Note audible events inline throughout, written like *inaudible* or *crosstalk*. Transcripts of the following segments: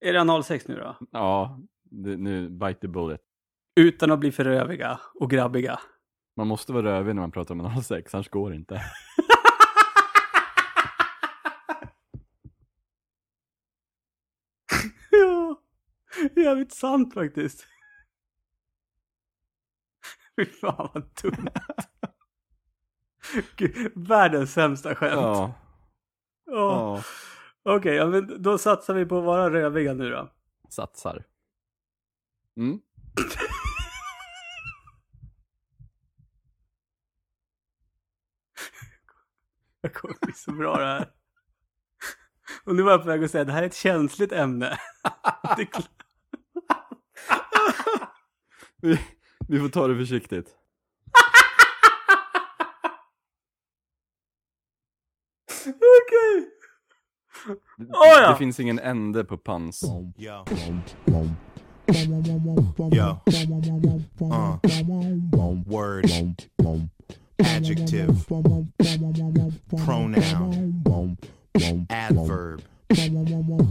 Är det 06 nu då? Ja, det, nu, bite the bullet. Utan att bli för röviga och grabbiga. Man måste vara rövig när man pratar om 06, annars går det inte. *laughs* ja, jävligt sant faktiskt. *laughs* Fy fan vad dumt. *laughs* Gud, Världens sämsta skämt. Ja. Ja. ja. Okej, ja, men då satsar vi på att vara röviga nu då. Satsar. Mm. *laughs* Det kommer bli så bra det här. Och nu var jag på väg att säga att det här är ett känsligt ämne. *laughs* *laughs* Vi, vi får ta det försiktigt. Okej. Det, Oh, ja. det finns ingen ände på pans. Yo. Uh. Word. Adjective. Pronoun. Adverb.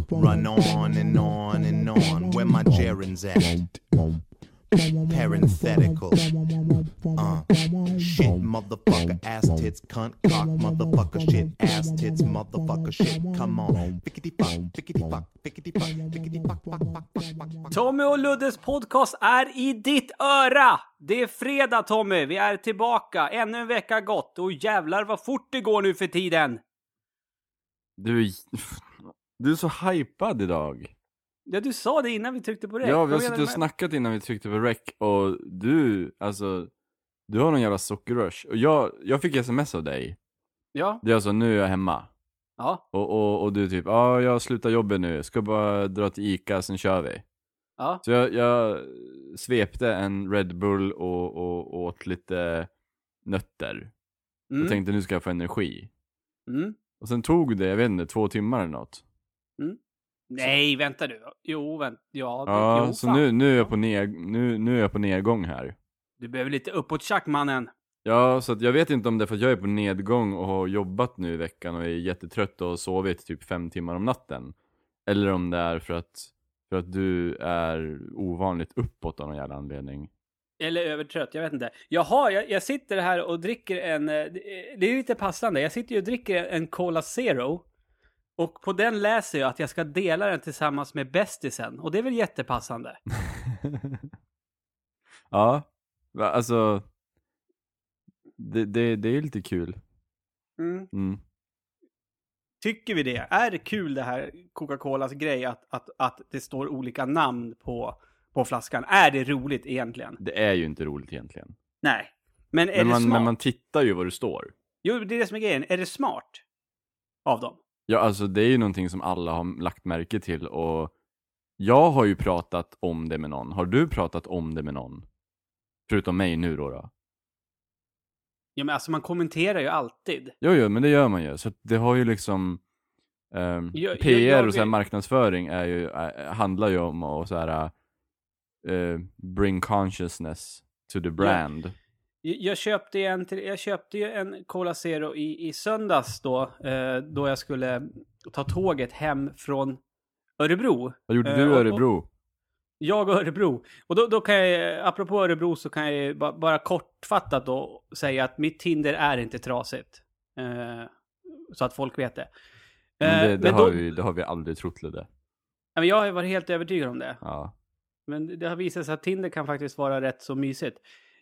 Run on and on and on. Where my gerunds at? Parenthetical. Uh. Shit, motherfucker, ass tits, cunt, cock, motherfucker, shit, ass tits, motherfucker, shit. Come on. Fickety fuck, fickety fuck, fickety fuck, fickety fuck, fuck, fuck, fuck, fuck, fuck. Tommy och Luddes podcast är i ditt öra! Det är fredag Tommy, vi är tillbaka. Ännu en vecka gått och jävlar vad fort det går nu för tiden. Du är, du är så hypad idag. Ja, du sa det innan vi tryckte på räck. Ja, vi har suttit och snackat innan vi tryckte på rec och du, alltså, du har någon jävla sockerrush. Och jag, jag fick sms av dig. Ja, Det är alltså, nu är jag hemma. ja, Och, och, och du typ, ja ah, jag slutar jobbet nu, ska bara dra till Ica, sen kör vi. ja. Så jag, jag svepte en Red Bull och, och, och åt lite nötter. Mm. Och tänkte nu ska jag få energi. Mm. Och sen tog det, jag vet inte, två timmar eller något. Nej, vänta du. Jo, vänta. Ja, det, Ja, jo, så fan. nu, nu, är jag på ned, nu, nu är jag på nedgång här. Du behöver lite uppåt tjack mannen. Ja, så att jag vet inte om det är för att jag är på nedgång och har jobbat nu i veckan och är jättetrött och har sovit typ fem timmar om natten. Eller om det är för att, för att du är ovanligt uppåt av någon jävla anledning. Eller övertrött, jag vet inte. Jaha, jag, jag sitter här och dricker en... eh, det är lite passande. Jag sitter ju och dricker en Cola Zero. Och på den läser jag att jag ska dela den tillsammans med bästisen. Och det är väl jättepassande? *laughs* ja, alltså. Det, det, det är lite kul. Mm. Mm. Tycker vi det? Är det kul det här Coca-Colas grej att, att, att det står olika namn på, på flaskan? Är det roligt egentligen? Det är ju inte roligt egentligen. Nej. Men är Men det man, smart? men man tittar ju vad det står. Jo, det är det som är grejen. Är det smart? Av dem? Ja, alltså det är ju någonting som alla har lagt märke till och jag har ju pratat om det med någon. Har du pratat om det med någon? Förutom mig nu då. då? Ja, men alltså man kommenterar ju alltid. Jo, jo, men det gör man ju. Så det har ju liksom ehm, Jag- jag- PR jag och så marknadsföring är ju, äh, handlar ju om att så här eh, bring consciousness to the brand. Jag- köpte, en, jag köpte ju en Cola Zero i, i söndags då, eh, då jag skulle ta tåget hem från Örebro. Vad gjorde Eh, du i och- och- Örebro? Jag och Örebro. Och då, då kan jag, apropå Örebro så kan jag ju ba, bara kortfattat då säga att mitt Tinder är inte trasigt. Eh, så att folk vet det. Men det, Eh, det, men har då- vi, det har vi aldrig trott Ludde. Jag har varit helt övertygad om det. Ja. Men det har visat sig att Tinder kan faktiskt vara rätt så mysigt.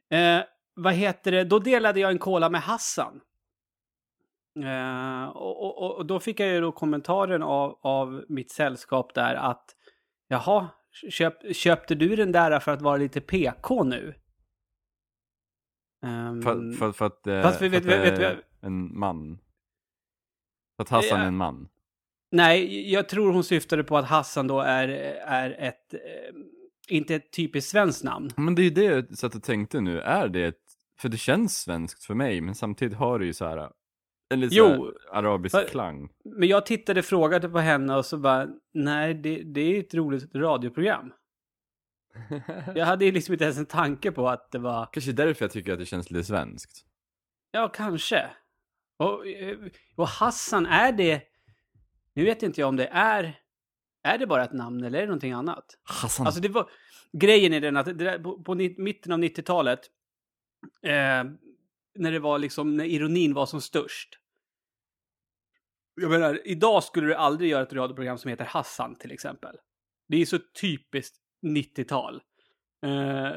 Eh, vad heter det? Då delade jag en cola med Hassan. Eh, och, och, och då fick jag ju då kommentaren av, av mitt sällskap där att jaha, köp, köpte du den där för att vara lite PK nu? Ehm, För, för, för att, eh, Fast vi för vet- att vet- är vet- en man. För att Hassan Ja. är en man. Nej, jag tror hon syftade på att Hassan då är, är ett, eh, inte ett typiskt svenskt namn. Men det är ju det jag satt och tänkte nu, är det ett, för det känns svenskt för mig, men samtidigt har det ju så här en lite Jo. arabisk För- klang. Men jag tittade, frågade på henne och så bara, nej, det, det är ett roligt radioprogram. Jag hade ju liksom inte ens en tanke på att det var, Kanske därför jag tycker att det känns lite svenskt. ja, kanske. Och, eh, och Hassan, är det, nu vet inte jag om det är, Är det bara ett namn eller är det någonting annat? Hassan. Alltså det var, grejen är den att där, på, på mitten av 90-talet, eh, när det var liksom, när ironin var som störst. Jag menar, idag skulle du aldrig göra ett radioprogram som heter Hassan till exempel. Det är så typiskt 90-tal. Eh,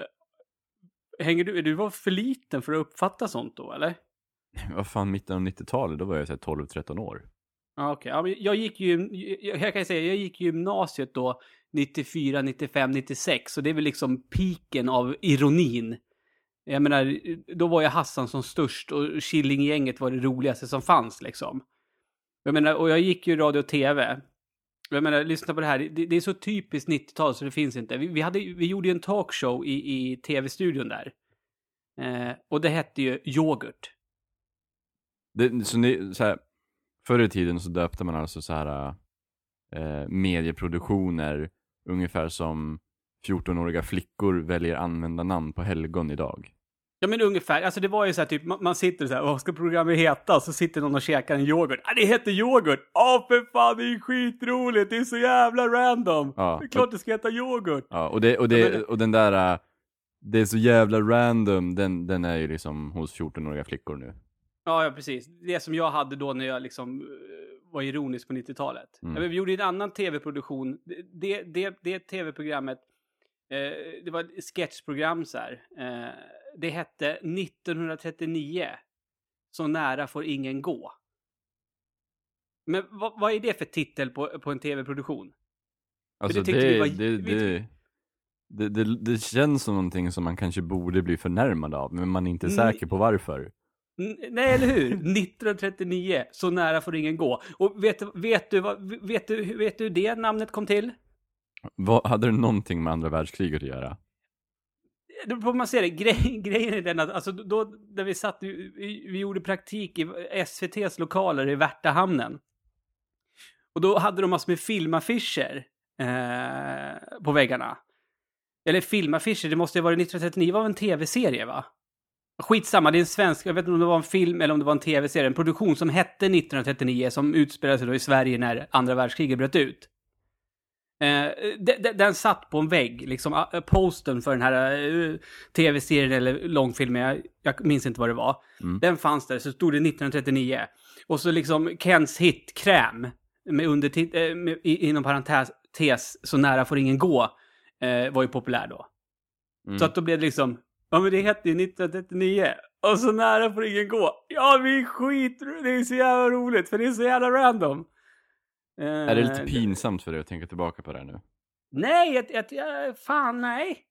hänger du, du var för liten för att uppfatta sånt då, eller? *laughs* Vad fan, mitten av 90-talet, då var jag så här 12-13 år. Ja, okej. Ja, jag gick ju, jag kan säga, jag gick gymnasiet då 94, 95, 96. Så det är väl liksom piken av ironin. Jag menar, då var ju Hassan som störst och Killinggänget var det roligaste som fanns liksom. Jag menar, och jag gick ju radio och tv. Jag menar, lyssna på det här. Det, det är så typiskt 90-tal så det finns inte. Vi, vi, hade, vi gjorde ju en talkshow i, i tv-studion där. Eh, och det hette ju Yoghurt. Det, så ni, så här, förr i tiden så döpte man alltså så här eh, medieproduktioner ungefär som 14-åriga flickor väljer använda namn på helgon idag. Ja men ungefär, alltså det var ju så här typ, man, man sitter så här, vad ska programmet heta? Så sitter någon och käkar en yoghurt. Ah, det heter yoghurt! Åh för fan, det är skitroligt! Det är så jävla random! Ja, det är klart det ska heta yoghurt! Ja, och, det, och, Ja, det, men- och den där, äh, det är så jävla random, den, den är ju liksom hos 14-åriga flickor nu. Ja, ja precis. Det som jag hade då när jag liksom eh, var ironisk på 90-talet. Mm. Ja, vi gjorde en annan tv-produktion. Det, det, det tv-programmet, eh, det var ett sketchprogram så här. Eh, det hette 1939. Så nära får ingen gå. Men vad, vad är det för titel på, på en tv-produktion? Alltså det det, var- det, vi- det, det, känns som någonting som man kanske borde bli förnärmad av, men man är inte säker på varför. Nej, eller hur? 1939, så nära får ingen gå. Och vet, vet, du, vad, vet, du, vet du hur det namnet kom till? Vad, hade det någonting med andra världskriget att göra? Då får man se det. Grej, *laughs* grejen är den att alltså, då, när vi satt, vi, vi gjorde praktik i SVTs lokaler i Värtahamnen. Och då hade de massor med filmaffischer eh, på väggarna. Eller filmaffischer, det måste ju ha varit 1939, det var väl en tv-serie va? Skitsamma, det är en svensk, jag vet inte om det var en film eller om det var en tv-serie, en produktion som hette 1939 som utspelade sig då i Sverige när andra världskriget bröt ut. Eh, de- de- den satt på en vägg, liksom uh, posten för den här eh, tv-serien eller långfilmen, jag, jag minns inte vad det var. Mm. Den fanns där, så stod det 1939. Och så liksom Kens hit Kräm, med undertit- eh, med, inom parentes, tes, så nära får ingen gå, var ju populär då. Mm. Så att då blev det liksom, ja men det hette ju 1939. Och så nära får ingen gå. Ja, vi är skit, det är så jävla roligt för det är så jävla random. Eh, Är det lite pinsamt för dig att tänka tillbaka på det här nu? Nej, att, att, ja, fan nej.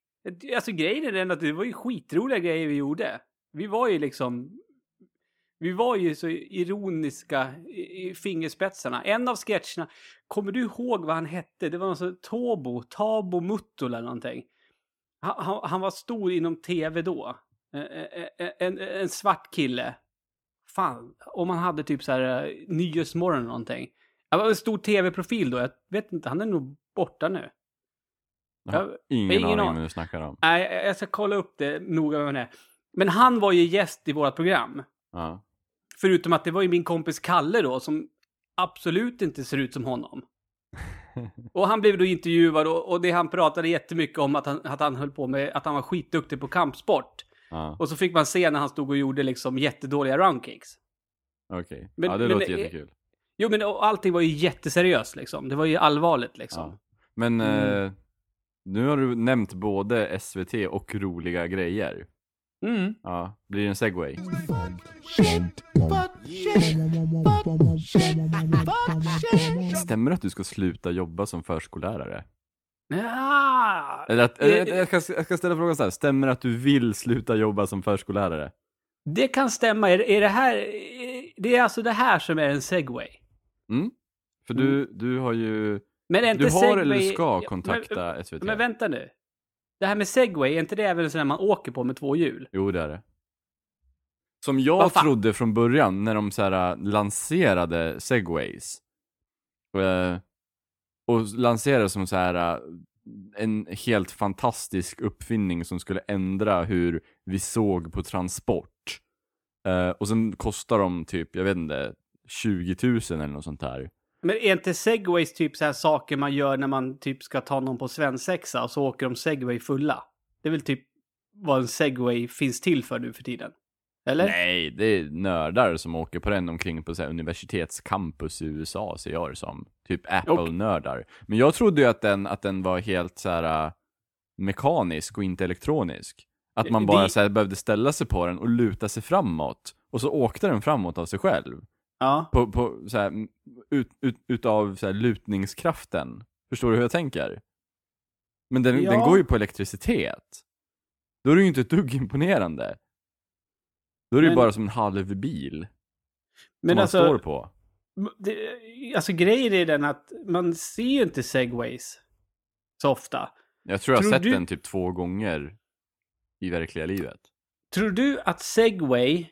Alltså grejen är den att det var ju skitroliga grejer vi gjorde. Vi var ju liksom, vi var ju så ironiska i, i fingerspetsarna. En av sketcherna, kommer du ihåg vad han hette? Det var någon sån Tobo, Tabo Muttula eller någonting. Han, han, han var stor inom tv då. Eh, eh, eh, En, en svart kille. Fan, om han hade typ så här eh, Nyhetsmorgon eller någonting. Han var en stor tv-profil då. Jag vet inte, han är nog borta nu. Jag Jag- ingen, ingen aning om vad du snackar om. Nej, jag- jag ska kolla upp det noga vad han är. Men han var ju gäst i vårt program. Ja. Förutom att det var ju min kompis Kalle då, som absolut inte ser ut som honom. *laughs* Och han blev då intervjuad och, och det han pratade jättemycket om att han, att han höll på med, att han var skitduktig på kampsport. Ja, Och så fick man se när han stod och gjorde liksom jättedåliga roundkicks. okej. Men- Ja, det men- låter eh, jättekul. Jo men allting var ju jätteseriöst liksom. Det var ju allvarligt liksom. Ja. Men Mm. eh, nu har du nämnt både SVT och roliga grejer. Mm. Ja, blir det en segway? Stämmer det att du ska sluta jobba som förskollärare? Ja, Eller att, eller, jag, ska, jag ska ställa frågan så här. stämmer det att du vill sluta jobba som förskollärare? det kan stämma. Är, är det här, är- det är alltså det här som är en segway. Mm? För du, du har ju, Men är inte du har segway... eller ska kontakta SVT? Men, men vänta nu. Det här med segway, är inte det även en sån där man åker på med två hjul? Jo, det är det. Som jag trodde från början när de så här, äh, lanserade segways. Eh, och lanserade som så här äh, en helt fantastisk uppfinning som skulle ändra hur vi såg på transport. Och sen kostar de typ, jag vet inte, 20 000 eller något sånt där. Men är inte segways typ så här saker man gör när man typ ska ta någon på svensexa och så åker de segway fulla? Det är väl typ vad en segway finns till för nu för tiden? Eller? Nej, det är nördar som åker på den omkring på så universitetscampus i USA, ser jag det som. Typ Apple-nördar. Men jag trodde ju att den, att den var helt så här äh, mekanisk och inte elektronisk. Att man bara det- så här, behövde ställa sig på den och luta sig framåt. Och så åkte den framåt av sig själv. Ja. På, på så här, ut, ut, utav så här, lutningskraften. Förstår du hur jag tänker? Men den, Ja. den går ju på elektricitet. Då är det ju inte ett dugg imponerande. Då är det ju bara som en halv bil Men som man alltså, står på. det, alltså grejen är den att man ser ju inte segways så ofta. Jag tror jag har sett du- den typ två gånger i verkliga livet. Tror du att segway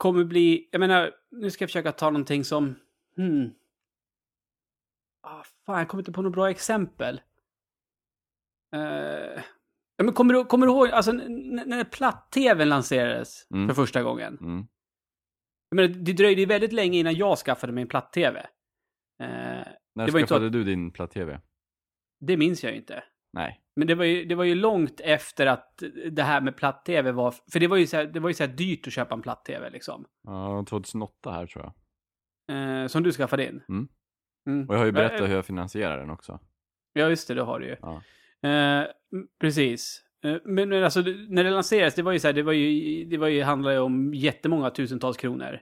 kommer bli, jag menar, nu ska jag försöka ta någonting som, hmm. Ah, fan, jag kommer inte på något bra exempel. Eh, ja, men kommer, du, kommer du ihåg, alltså när platt-tvn lanserades Mm. för första gången? Mm. Jag menar, det dröjde ju väldigt länge innan jag skaffade mig en platt-tv. Eh, När ju inte skaffade du din platt-tv? det minns jag ju inte. Nej. Men det var, ju, det var ju långt efter att det här med platt-tv var... För det var ju så här, det var ju så här dyrt att köpa en platt-tv liksom. Ja, 2008 här tror jag. Eh, som du skaffade in. Mm. Mm. Och jag har ju berättat Eh, hur jag finansierar den också. Ja, just det, det har du ju. Ja. Eh, precis. Eh, men, men alltså, när det lanserades, det var ju så här, det var ju, det var ju, handlade ju om jättemånga tusentals kronor.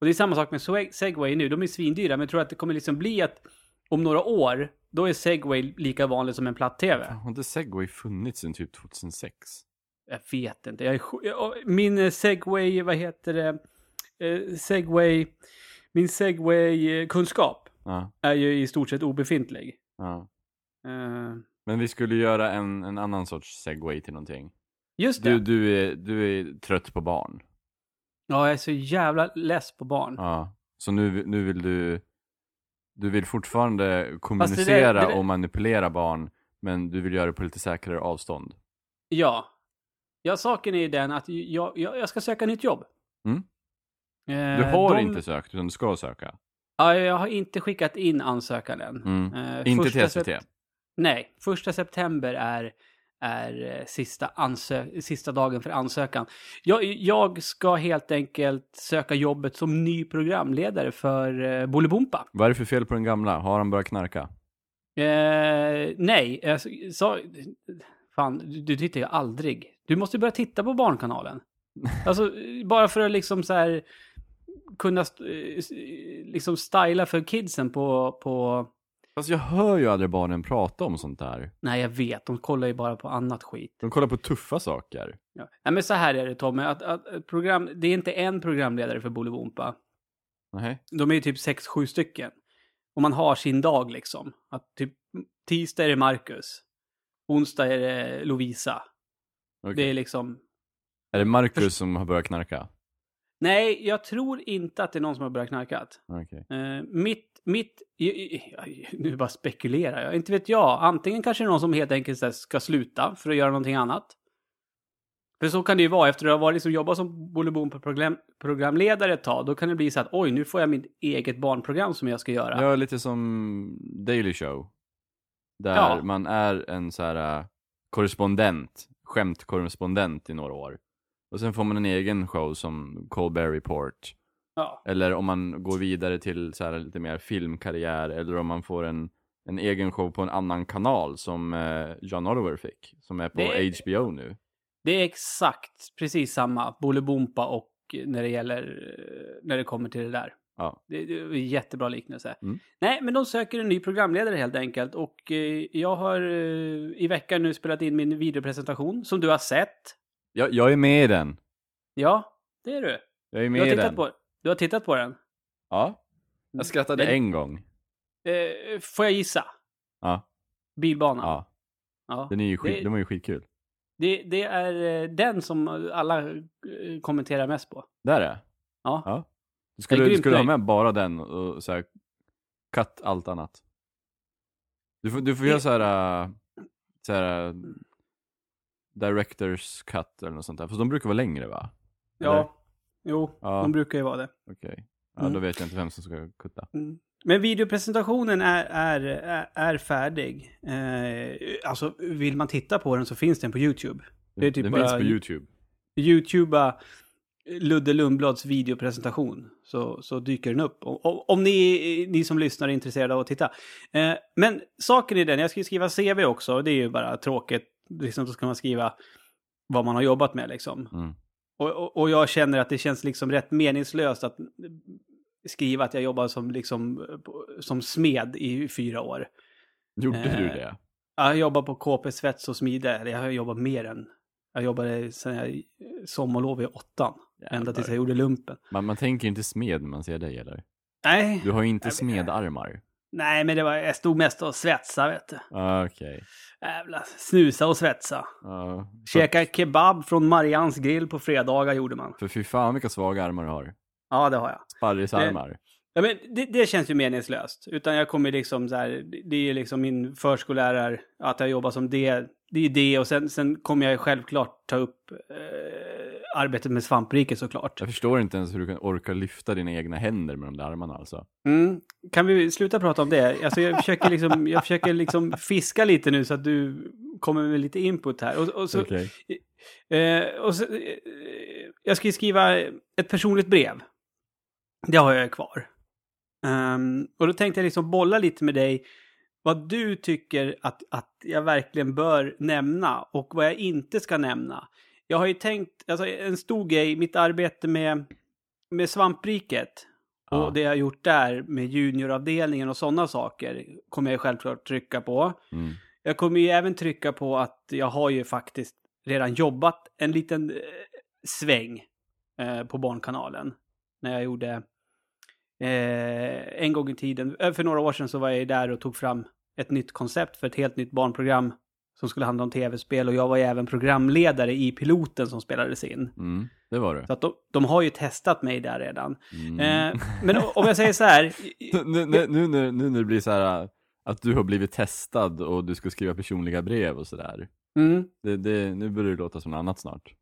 Och det är samma sak med Segway nu, de är svindyra, men jag tror att det kommer liksom bli att om några år, då är Segway lika vanlig som en platt-tv. Har inte Segway funnits sedan typ 2006? Jag vet inte. Jag är, min eh, segway, vad heter det? Eh, segway, min segway-kunskap Ja, är ju i stort sett obefintlig. ja. Eh, Men vi skulle göra en, en annan sorts Segway till någonting. just det. Du, du, är, du är trött på barn. Ja, jag är så jävla less på barn. Ja. Så nu, nu vill du, du vill fortfarande Fast det kommunicera där- det där- och manipulera barn, men du vill göra det på lite säkrare avstånd. Ja. Ja, saken är ju den att jag, jag, jag ska söka nytt jobb. Mm. Eh, Du har de- inte sökt, utan du ska söka. Ja, jag har inte skickat in ansökan än. Mm. Eh, Inte till SVT. sep- Nej, första september är, är eh, sista, ansö- sista dagen för ansökan. Jag, jag ska helt enkelt söka jobbet som ny programledare för eh, Bolibompa. Vad är det för fel på den gamla? Har han börjat knarka? Eh, nej, jag sa... Fan, du, du tittar ju aldrig. Du måste börja titta på Barnkanalen. *laughs* Alltså, bara för att liksom så här kunna eh, liksom styla för kidsen på, på... Fast jag hör ju aldrig barnen prata om sånt där. Nej, jag vet. De kollar ju bara på annat skit. De kollar på tuffa saker. Ja. Nej, men så här är det Tommy, att, att att program, det är inte en programledare för Bolibompa. Nej. De är ju typ sex, sju stycken. Och man har sin dag liksom. Att typ tisdag är det Marcus. Onsdag är det Lovisa. Okej. Det är liksom... Är det Marcus som har börjat knarka? Nej, jag tror inte att det är någon som har börjat knarkat. Okej. Eh, mitt, mitt, nu bara spekulerar jag, inte vet jag. Antingen kanske det är någon som helt enkelt ska sluta för att göra någonting annat. För så kan det ju vara, efter att ha varit liksom jobbat som Bolibompa program, programledare ett tag, då kan det bli så att oj, nu får jag mitt eget barnprogram som jag ska göra. Ja, lite som Daily Show. Där Ja. man är en så här äh, korrespondent, skämtkorrespondent i några år. Och sen får man en egen show som Colbert Report. Ja. Eller om man går vidare till så här lite mer filmkarriär. Eller om man får en, en egen show på en annan kanal som eh, John Oliver fick. Som är på Det- HBO nu. Det är exakt precis samma Bolibompa och när det gäller, eh, när det kommer till det där. Ja. Det, det är en jättebra liknelse. Mm. Nej, men de söker en ny programledare helt enkelt. Och eh, jag har eh, i veckan nu spelat in min videopresentation som du har sett. Jag, jag är med i den. Ja, det är du. Jag är Du med har i tittat den. på, du har tittat på den. Ja. Jag skrattade en gång. Eh, får jag gissa? Ja. Bilbanan. ja. Ja. Den är ju skit, Det- den var ju skitkul. Det, det är eh, den som alla eh, kommenterar mest på. Där är Ja. Ja. Du Det är skulle, du skulle ha med bara den och så här, cut allt annat. Du får, du får Det- göra så här, äh, så här directors cut eller något sånt där. För de brukar vara längre va? Eller? Ja. Jo, Ja. de brukar ju vara det. Okej. Ja, Mm. då vet jag inte vem som ska kutta. Mm. Men videopresentationen är, är, är, är färdig. Eh, alltså, vill man titta på den så finns den på YouTube. Det är typ Den bara finns på YouTube. YouTubea Ludde Lundblads videopresentation så, så dyker den upp. Om, om- om ni, ni som lyssnar är intresserade av att titta. Eh, men saken är den, jag ska ju skriva CV också, det är ju bara tråkigt. Liksom, då ska man skriva vad man har jobbat med liksom. Mm. Och, och, och jag känner att det känns liksom rätt meningslöst att skriva att jag jobbar som, liksom, på- som smed i fyra år. Gjorde Eh, du det? Jag jobbar på KP Svets och Smide, jag har jobbat mer än... Jag jobbade sen jag sommarlov i åttan. Ända tills jag gjorde lumpen. Man, man tänker inte smed när man ser dig eller? Nej, Du har ju inte smedarmar. Nej men det var, jag stod mest och svetsade vet du. Ah, Okej. Jävla snusa och svetsa. Ja. Käka kebab från Marians grill på fredagar gjorde man. För fy fan vilka svaga armar du har. Ja, det har jag. Sparrisarmar. Ja, men det, det känns ju meningslöst. Utan jag kommer liksom så här, det- är liksom min förskollärare, att jag jobbar som det. Det är det och sen, sen kommer jag självklart ta upp eh, arbetet med svampriket såklart. Jag förstår inte ens hur du kan orka lyfta dina egna händer med de där armarna alltså. Mm. Kan vi sluta prata om det? Alltså jag försöker liksom, jag försöker liksom fiska lite nu så att du kommer med lite input här. Och, och så, Okej. eh, och så, eh, jag ska ju skriva ett personligt brev. Det har jag kvar. Ehm, och då tänkte jag liksom bolla lite med dig vad du tycker att, att jag verkligen bör nämna och vad jag inte ska nämna. Jag har ju tänkt, alltså en stor grej, mitt arbete med, med svampriket och Ja. det jag har gjort där med junioravdelningen och sådana saker kommer jag självklart trycka på. Mm. Jag kommer ju även trycka på att jag har ju faktiskt redan jobbat en liten eh, sväng eh, på Barnkanalen. När jag gjorde eh, en gång i tiden, för några år sedan så var jag där och tog fram ett nytt koncept för ett helt nytt barnprogram som skulle handla om tv-spel och jag var ju även programledare i piloten som spelades in. Mm. Det var du. Så att de, de har ju testat mig där redan. Mm. Eh, men om jag säger så här, *laughs* nu, nu, nu, nu, nu när det blir så här äh, att du har blivit testad och du ska skriva personliga brev och sådär. mm, Det, det, nu börjar det låta som något annat snart.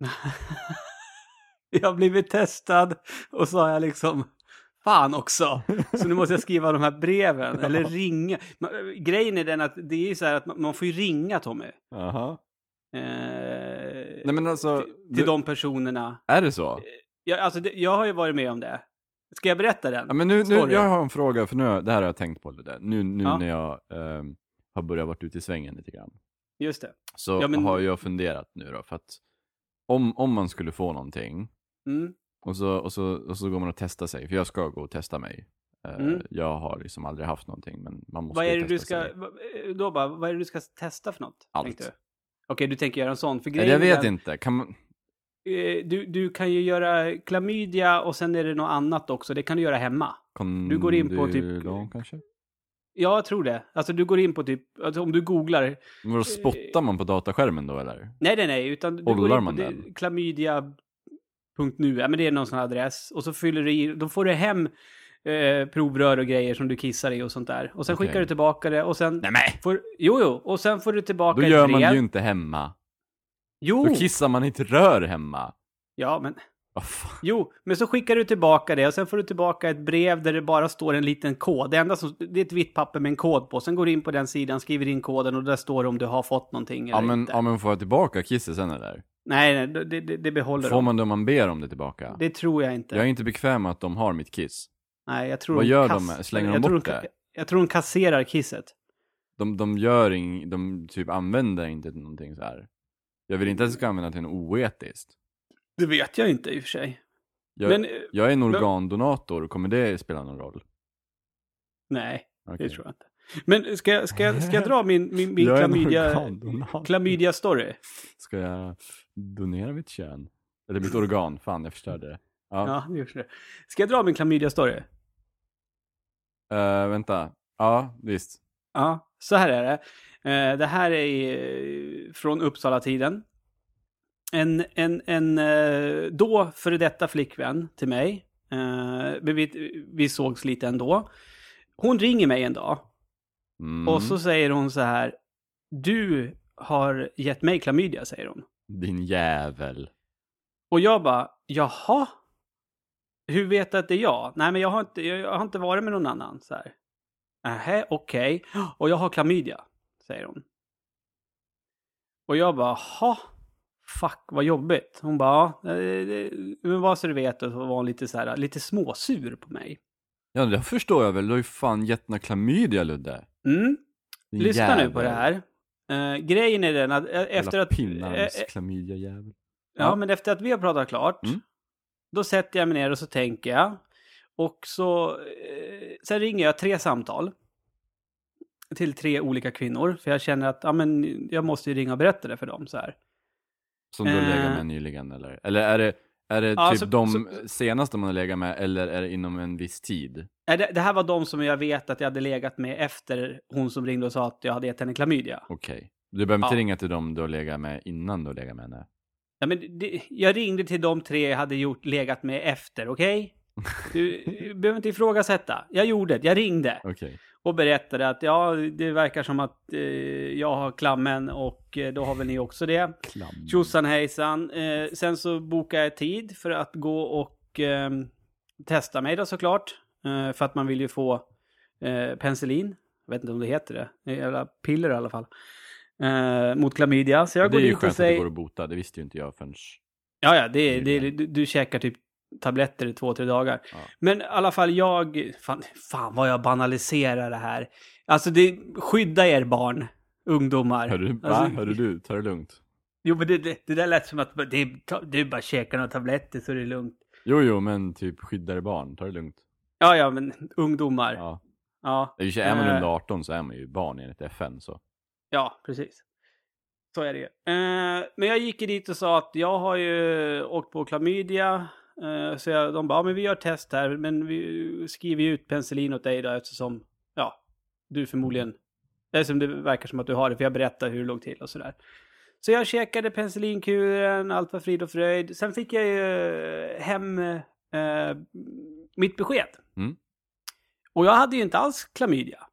*laughs* Jag har blivit testad och så har jag liksom fan också. Så nu måste jag *laughs* skriva de här breven eller ringa. Grejen är den att det är så här att man får ju ringa Tommy. Jaha. Eh, Nej men alltså, till du, de personerna. är det så? Jag, alltså, det, jag har ju varit med om det. Ska jag berätta den? Ja, men nu, nu, jag har en fråga, för nu, det här har jag tänkt på lite. Nu, nu Ja. när jag ehm, har börjat vart ute i svängen lite grann. Just det. Så Ja, men- har jag funderat nu då, för att om, om man skulle få någonting Mm. Och så, och, så, och så går man och testar sig, för jag ska gå och testa mig. Eh, Mm. Jag har liksom aldrig haft någonting, men man måste Vad är det du ska, sig. vad- då bara, vad är det du ska testa för något? Allt. du? Okej, du tänker göra en sån. För grejen jag vet den- inte, kan man... eh, du, du kan ju göra klamydia och sen är det något annat också. Det kan du göra hemma. Du går in på typ- kondylom kanske? Ja, jag tror det. Alltså du går in på typ, alltså, om du googlar. Men vadå, spottar man på dataskärmen då eller? Nej, nej, nej, utan du in man den? klamydia.nu. Ja, men det är någon sån här adress. Och så fyller du i, då får du hem eh, provrör och grejer som du kissar i och sånt där. Och sen Okej. skickar du tillbaka det och sen... Nej men! Får, jo, jo, och sen får du tillbaka Då ett gör brev. man ju inte hemma. Jo! Då kissar man inte rör hemma. Ja, men... Vad fan? Jo, men så skickar du tillbaka det och sen får du tillbaka ett brev där det bara står en liten kod. Det enda som, det är ett vitt papper med en kod på. Sen går du in på den sidan, skriver in koden och där står det om du har fått någonting eller Ja men, inte. ja men får jag tillbaka kisset sen eller? Nej, nej, det, det, det behåller Får de. man det om man ber om det tillbaka? Det tror jag inte. Jag är inte bekväm med att de har mitt kiss. Nej, jag tror Vad de gör de med- slänger de jag bort ka- det? Jag tror de kasserar kisset. De, de gör ing, de typ använder inte någonting så här. Jag vill inte att det ska använda till något oetiskt. Det vet jag inte i och för sig. Jag, Men, eh, jag är en organdonator, kommer det spela någon roll? nej, Okej. det tror jag inte. Men ska jag, ska jag, ska jag dra min, min, min *laughs* Jag en klamydia, klamydia-story? Ska jag donera mitt kön? Eller mitt organ? Fan, jag förstörde det. Ja, Ja, det för det. Ska jag dra min klamydia-story? Eh, vänta. Ja, visst. Ja, så här är det. Eh, det här är från Uppsala-tiden. En, en, en eh, då före detta flickvän till mig. Men vi, vi sågs lite ändå. Hon ringer mig en dag Mm. och så säger hon så här. Du har gett mig klamydia, säger hon. Din jävel. Och jag bara, jaha? Hur vet du att det är jag? Nej, men jag har inte, jag har inte varit med någon annan. Så här. Nähä, okej. Och jag har klamydia, säger hon. Och jag bara, ha, fuck vad jobbigt. Hon bara, ja, men vad så du vet, och så var hon lite så här, lite småsur på mig. Ja, det förstår jag väl. Du har ju fan gett några klamydia, Ludde. Mm, lyssna nu på det jävel. här. Eh, grejen är den att eh, efter att... Pinnarms eh, klamydia-jävel. Ja, men efter att vi har pratat klart, Mm. då sätter jag mig ner och så tänker jag. Och så, eh, sen ringer jag tre samtal. Till tre olika kvinnor, för jag känner att ja, men, jag måste ju ringa och berätta det för dem. Så här. Som du har legat med nyligen, eller? Eller är det, är det Ja, typ så- de så- senaste man har legat med, eller är det inom en viss tid? Det, det här var de som jag vet att jag hade legat med efter hon som ringde och sa att jag hade gett henne klamydia. Okej. Du behöver inte Ja. ring till dem du har legat med innan du har legat med henne? Ja, men det, jag ringde till de tre jag hade gjort, legat med efter, okej? Du, du behöver inte ifrågasätta. Jag gjorde det, jag ringde. Okej. Och berättade att ja, det verkar som att eh, jag har klammen och eh, då har väl ni också det. Tjosan hejsan. Eh, sen så bokade jag tid för att gå och eh, testa mig då såklart. Eh, för att man vill ju få eh, penicillin. Jag vet inte om det heter det. det är Jävla piller i alla fall. Eh, mot klamydia. Så jag det går är ju dit och skönt att det säger... går att bota, det visste ju inte jag förrän... Ja, ja, det, är- det, är- du, du käkar typ tabletter i två, tre dagar. Ja. Men i alla fall jag, fan, fan vad jag banaliserar det här. Alltså det, skydda er barn, ungdomar. Hörru, va? Alltså, Hörru du, ta det lugnt. Jo men det, det, det där lät som att det, är- ta- du bara käkar några tabletter så är det lugnt. Jo, jo, men typ skyddar barn, ta det lugnt. Ja, ja, men ungdomar. Ja, Ja. ja, och för sig, Är man Eh. under 18 så är man ju barn enligt FN, så. precis. Så är det ju. Eh, men jag gick ju dit och sa att jag har ju åkt på klamydia. Eh, så jag, de bara, ja, men vi gör test här, men vi skriver ju ut penicillin åt dig då eftersom, ja, du förmodligen, eftersom det verkar som att du har det, för jag berättar hur det låg till och sådär. Så jag käkade penicillinkuren, allt var frid och fröjd. Sen fick jag ju hem eh, mitt besked. Mm. Och jag hade ju inte alls klamydia.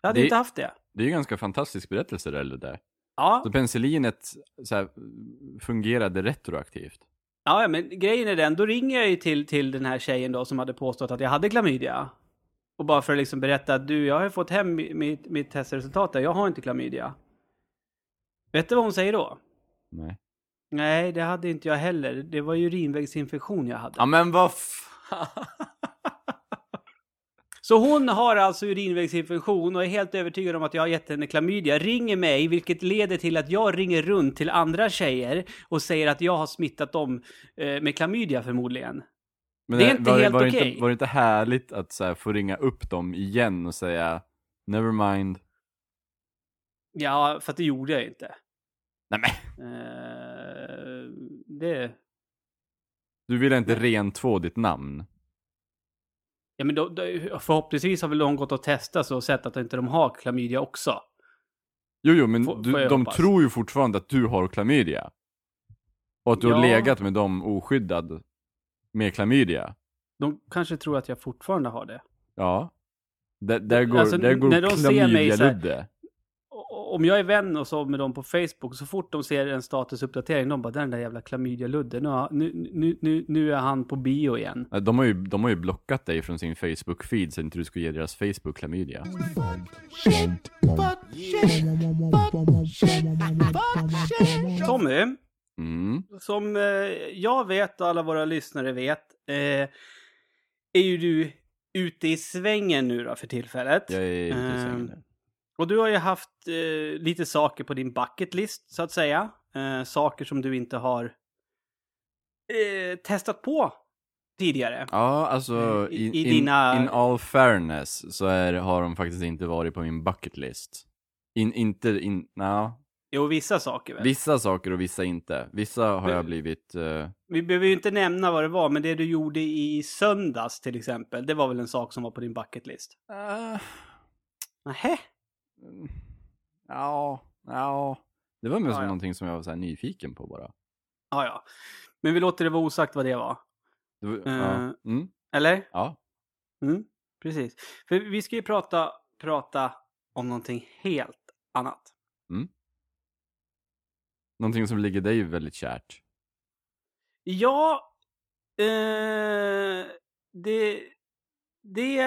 Jag hade Det- inte haft det. Det är ju ganska fantastisk berättelse där, Ludde. Ja, Så penicillinet så här, fungerade retroaktivt. Ja, men grejen är den, då ringer jag ju till, till den här tjejen då som hade påstått att jag hade klamydia. Och bara för att liksom berätta att du, jag har fått hem mi- mitt, mitt testresultat där, jag har inte klamydia. Vet du vad hon säger då? Nej. Nej, det hade inte jag heller. Det var ju urinvägsinfektion jag hade. Ja men vad fan. *laughs* Så hon har alltså urinvägsinfektion och är helt övertygad om att jag har gett henne klamydia. Ringer mig, vilket leder till att jag ringer runt till andra tjejer och säger att jag har smittat dem eh, med klamydia förmodligen. Men Det är inte var, helt okej. Inte, var det inte härligt att så här, få ringa upp dem igen och säga Never mind. Ja, för att det gjorde jag inte. Nej men. Eh, det... Du ville inte rentvå ditt namn. Ja, men då, då, förhoppningsvis har väl de gått och testat och sett att inte de har klamydia också. Jo, jo, men Får- du, de hoppas. tror ju fortfarande att du har klamydia. Och att du har Ja. legat med dem oskyddad med klamydia. De kanske tror att jag fortfarande har det. Ja. Där, där går, Alltså, där går när de ser mig så här- Om jag är vän och så med dem på Facebook, så fort de ser en statusuppdatering, de bara den där jävla klamydia-Ludde, nu, nu, nu, nu, nu är han på bio igen. De har, ju, de har ju blockat dig från sin Facebook-feed så inte du ska ge deras Facebook klamydia. Tommy, Mm. som eh, jag vet och alla våra lyssnare vet, eh, är ju du ute i svängen nu då för tillfället. Jag är ute i svängen nu. Och du har ju haft eh, lite saker på din bucket list, så att säga. Eh, saker som du inte har eh, testat på tidigare. Ja, alltså i- in, i in, dina- in all fairness så är, har de faktiskt inte varit på min bucket list. In, inte, in, na, Jo, vissa saker väl. vissa saker och vissa inte. Vissa har jag blivit, eh, Vi behöver ju inte nämna vad det var, men det du gjorde i söndags till exempel, det var väl en sak som var på din bucket list? eh, Nähä? Mm, ja, ja. Det var mest Ja, ja. någonting som jag var så här nyfiken på bara. Ja, ja. Men vi låter det vara osagt vad det var. Det var, Eh. Mm, Eller? ja. Mm, precis. För vi ska ju prata, prata om någonting helt annat. Någonting som ligger dig väldigt kärt. Ja, eh, det, det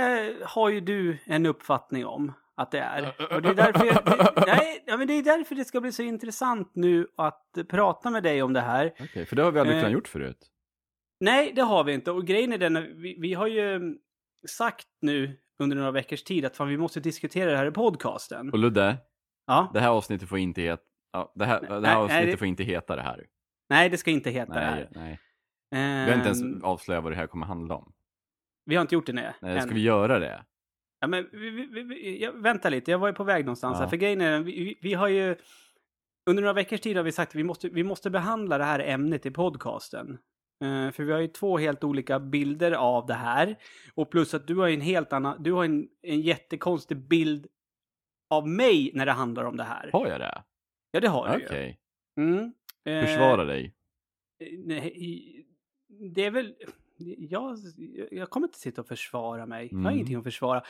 har ju du en uppfattning om att det är. Och det är därför, det, *laughs* nej, ja, men det är därför det ska bli så intressant nu att prata med dig om det här. Okej, för det har vi aldrig Eh. kunnat gjort förut. Nej, det har vi inte. Och grejen är den, vi, vi har ju sagt nu under några veckors tid att fan, vi måste diskutera det här i podcasten. Och Ludde, Ja. det här avsnittet får inte heta... Ja, det här, det här Nej, avsnittet nej, det- får inte heta det här. Nej, det ska inte heta det Nej, här. nej. Vi har inte ens Ehm, avslöjat vad det här kommer handla om. vi har inte gjort det nej, Nej, ska vi göra det? Ja, men vi, vi, vi, vi, ja, vänta lite, jag var ju på väg någonstans Ja. här. För grejen är vi, vi, har ju... Under några veckors tid har vi sagt att vi måste, vi måste behandla det här ämnet i podcasten. Eh, för vi har ju två helt olika bilder av det här. Och plus att du har ju en helt annan, du har en, en jättekonstig bild av mig när det handlar om det här. Har jag det? Ja, det har du Okej. Mm. Eh, Försvara dig. Nej, i- det är väl... Jag, jag kommer inte sitta och försvara mig. Jag har Mm. ingenting att försvara.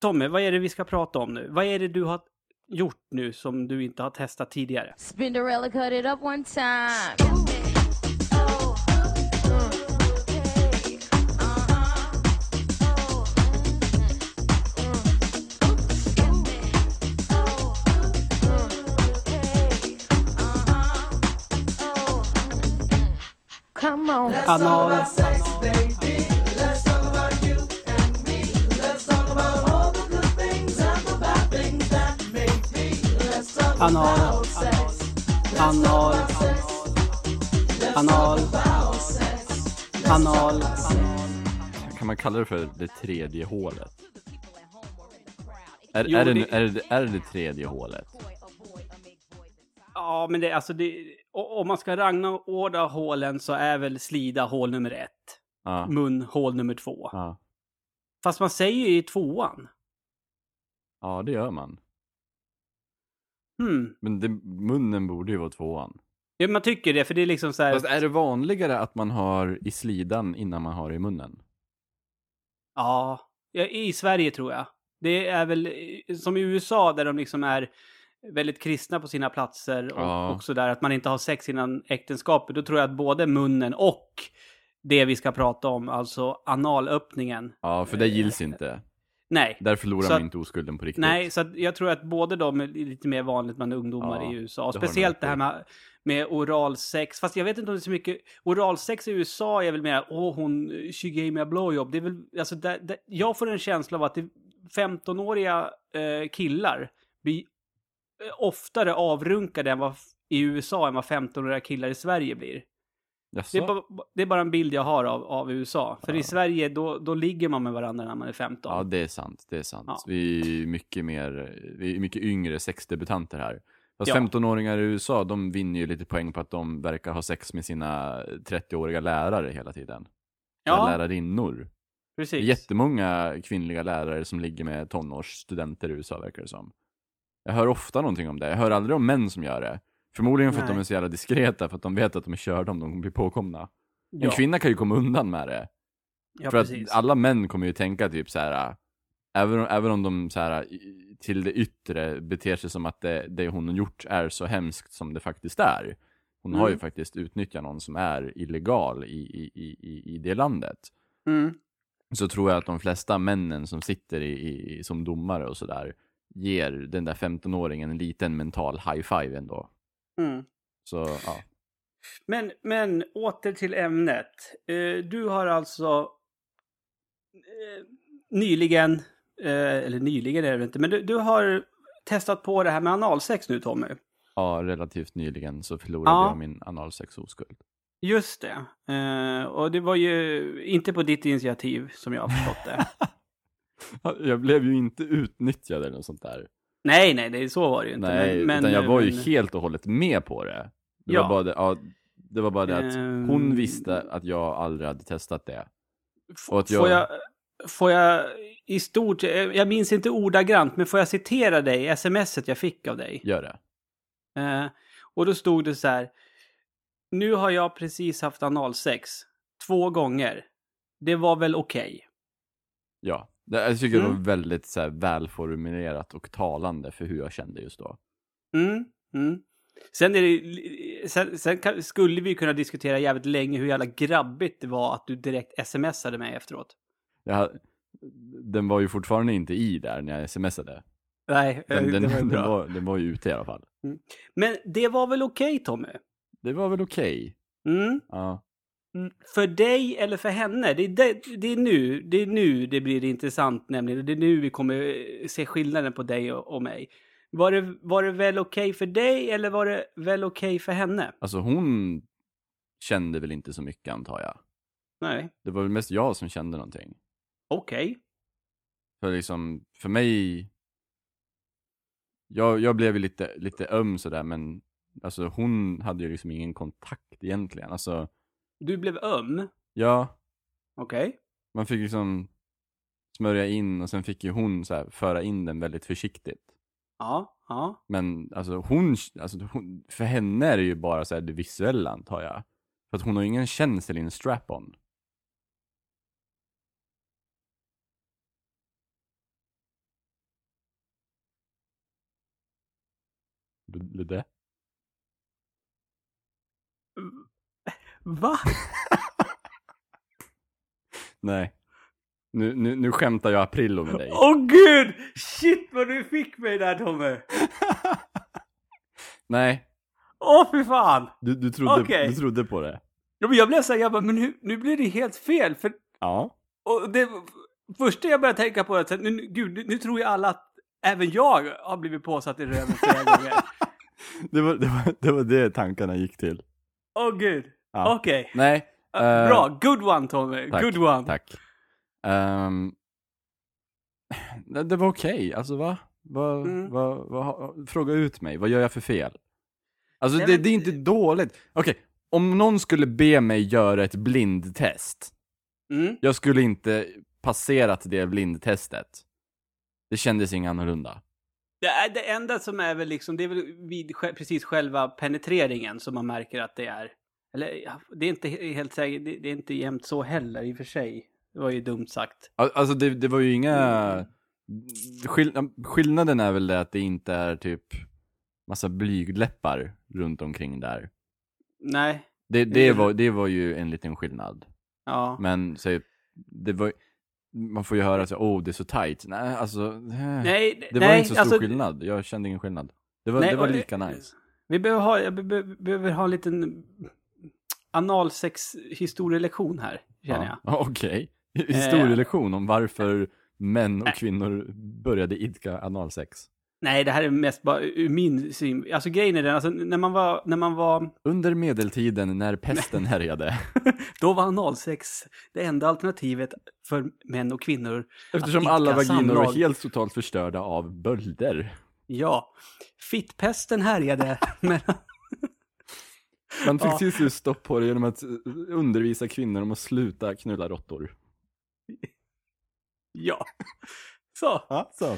Tommy, vad är det vi ska prata om nu? Vad är det du har gjort nu som du inte har testat tidigare? Spinderella cut it up one time. Come on. Anal... Anal... Anal... Anal... Anal... Kan man kalla det för det tredje hålet? Är, Jo, är, det, det- är, det, är det det tredje hålet? Ja, men det, alltså det, om man ska rangordna hålen så är väl slida hål nummer ett. Ja. Mun hål nummer två. Ja, Fast man säger ju i tvåan. ja det gör man. Hmm. Men det, munnen borde ju vara tvåan. Ja, man tycker det, för det är liksom så här... Fast är det vanligare att man har i slidan innan man har i munnen? Ja, i Sverige tror jag. Det är väl eh, som i USA där de liksom är väldigt kristna på sina platser och Ja. också där att man inte har sex innan äktenskapet. Då tror jag att både munnen och det vi ska prata om, alltså analöppningen. Ja, för det gills inte. Nej. Där förlorar Så man inte oskulden på riktigt. Nej, så jag tror att både de är lite mer vanligt bland ungdomar Ja, i USA. Speciellt det här med, med oralsex. Fast jag vet inte om det är så mycket. Oralsex i USA är väl mer, åh hon, she gave me a blowjob. Det är väl, alltså där, där, jag får en känsla av att det 15-åriga eh, killar blir eh, oftare avrunkade än vad, i USA än vad 15-åriga killar i Sverige blir. Jaså? Det är, bara, det är bara en bild jag har av, av USA. För Ja. i Sverige då, då ligger man med varandra när man är 15. Ja, det är sant. Det är sant. Ja. Vi är mycket mer, vi är mycket yngre sexdebutanter här. Fast Ja. 15-åringar i USA, de vinner ju lite poäng på att de verkar ha sex med sina 30-åriga lärare hela tiden. Ja lärarinnor. Det är precis. jättemånga kvinnliga lärare som ligger med tonårsstudenter i USA verkar det som. Jag hör ofta någonting om det. Jag hör aldrig om män som gör det. Förmodligen för att de är så jävla diskreta, för att de vet att de är körda om de blir påkomna. En ja, kvinna kan ju komma undan med det. ja, för precis. att alla män kommer ju tänka typ så här. äh, Även, om- även om de så här till det yttre beter sig som att det, det hon har gjort är så hemskt som det faktiskt är. Hon har ju Mm. faktiskt utnyttjat någon som är illegal i, i, i, i- i det landet. Mm. Så tror jag att de flesta männen som sitter i, i, som domare och sådär ger den där 15-åringen en liten mental high-five ändå. Mm. Så ja. Men, men åter till ämnet. Eh, du har alltså eh, nyligen, eh, eller nyligen är det inte, men du, du har testat på det här med analsex nu Tommy. ja, relativt nyligen så förlorade Ja. jag min analsexoskuld. Just det. Och det var ju inte på ditt initiativ som jag har förstått det. *laughs* Jag blev ju inte utnyttjad eller något sånt där. Nej, nej, det, så var det ju inte. Nej, men, utan jag var ju men- helt och hållet med på det. Det Ja. var bara det, ja, det, var bara det att Ehm. hon visste att jag aldrig hade testat det. Och att Får jag- jag, får jag i stort, eh, jag minns inte ordagrant, men får jag citera dig, smset jag fick av dig? Gör det. Eh, och då stod det så här. Nu har jag precis haft analsex. Två gånger. Det var väl okej? Ja. Det, jag tycker det Mm. var väldigt så här, välformulerat och talande för hur jag kände just då. Mm, mm. Sen är det sen, sen kan, skulle vi kunna diskutera jävligt länge hur jävla grabbigt det var att du direkt smsade mig efteråt. Jag, den var ju fortfarande inte i där när jag smsade. Nej, Den, den, det var *laughs* den, bra. var, den var ju ute i alla fall. Men det var väl okej Tommy? Det var väl okej. Mm. Ja. Mm. För dig eller för henne? Det är, det, det, är nu, det är nu det blir intressant nämligen. Det är nu vi kommer eh, se skillnaden på dig och, och mig. Var det, var det väl okej för dig eller var det väl okej för henne? Alltså hon kände väl inte så mycket antar jag. Nej. Det var väl mest jag som kände någonting. Okej. För liksom, för mig... Jag, jag blev ju lite, lite öm sådär men alltså hon hade ju liksom ingen kontakt egentligen. Alltså, Du blev öm. ja, Okej. man fick liksom smörja in och sen fick ju hon så här, föra in den väldigt försiktigt. Ja, ja. Men alltså hon, alltså hon, för henne är det ju bara så här det visuella antar jag. För att hon har ju ingen känsel i en strap-on. Ludde? Va? Nej. Nu, nu, nu skämtar jag Aprillo med dig. Åh gud! Shit vad du fick mig där Tommy! *laughs* Nej, Åh fy fan! du, du, trodde, Okej. du trodde på det. Ja, men jag blev såhär, jag bara, men nu, nu blir det helt fel. För Ja. och det första jag började tänka på är att nu, gud, nu, nu tror ju alla att även jag har blivit påsatt i röven flera gånger. *laughs* Det var, det, var, det var det tankarna gick till. Åh gud. Ja. Okej. Nej. Uh, Bra, good one Tommy. Tack, good one. Tack. Ehm, *sighs* det, var okej, alltså va? Va, Mm. va, va? Fråga ut mig, vad gör jag för fel? Alltså Nej, det, men- det är inte dåligt. Okej, om någon skulle be mig göra ett blindtest, Mm. jag skulle inte passerat det blindtestet. Det kändes inget annorlunda. Det, är, det enda som är väl liksom, det är väl vid precis själva penetreringen som man märker att det är. Eller det är inte he- helt säkert, det, det är inte jämnt så heller i och för sig. Det var ju dumt sagt. Al- Alltså det, det var ju inga... Skill... Skillnaden är väl det att det inte är typ massa blygdläppar runt omkring där. Nej. Det, det, var, det var ju en liten skillnad. Ja. Men så, det var, man får ju höra så åh det är så tight. Nej, alltså. eh, Nej, det var nej, inte så stor alltså, skillnad. Jag kände ingen skillnad. Det var, Nej, det var lika nice. Vi behöver ha, jag be, be, behöver ha en liten analsex-historielektion här, känner jag. Ja, *laughs* Okej. Historielektion om varför män och kvinnor började idka analsex. Nej, det här är mest bara ur min syn. Alltså grejen är den, alltså när man var, när man var, Under medeltiden när pesten härjade. *laughs* då var analsex det enda alternativet för män och kvinnor. Eftersom alla vaginor var helt totalt förstörda av bölder. Ja, fittpesten härjade *laughs* mellan... Man fick Ja. till slut stopp på det genom att eh, undervisa kvinnor om att sluta knulla råttor. Ja. Så, Ja, så.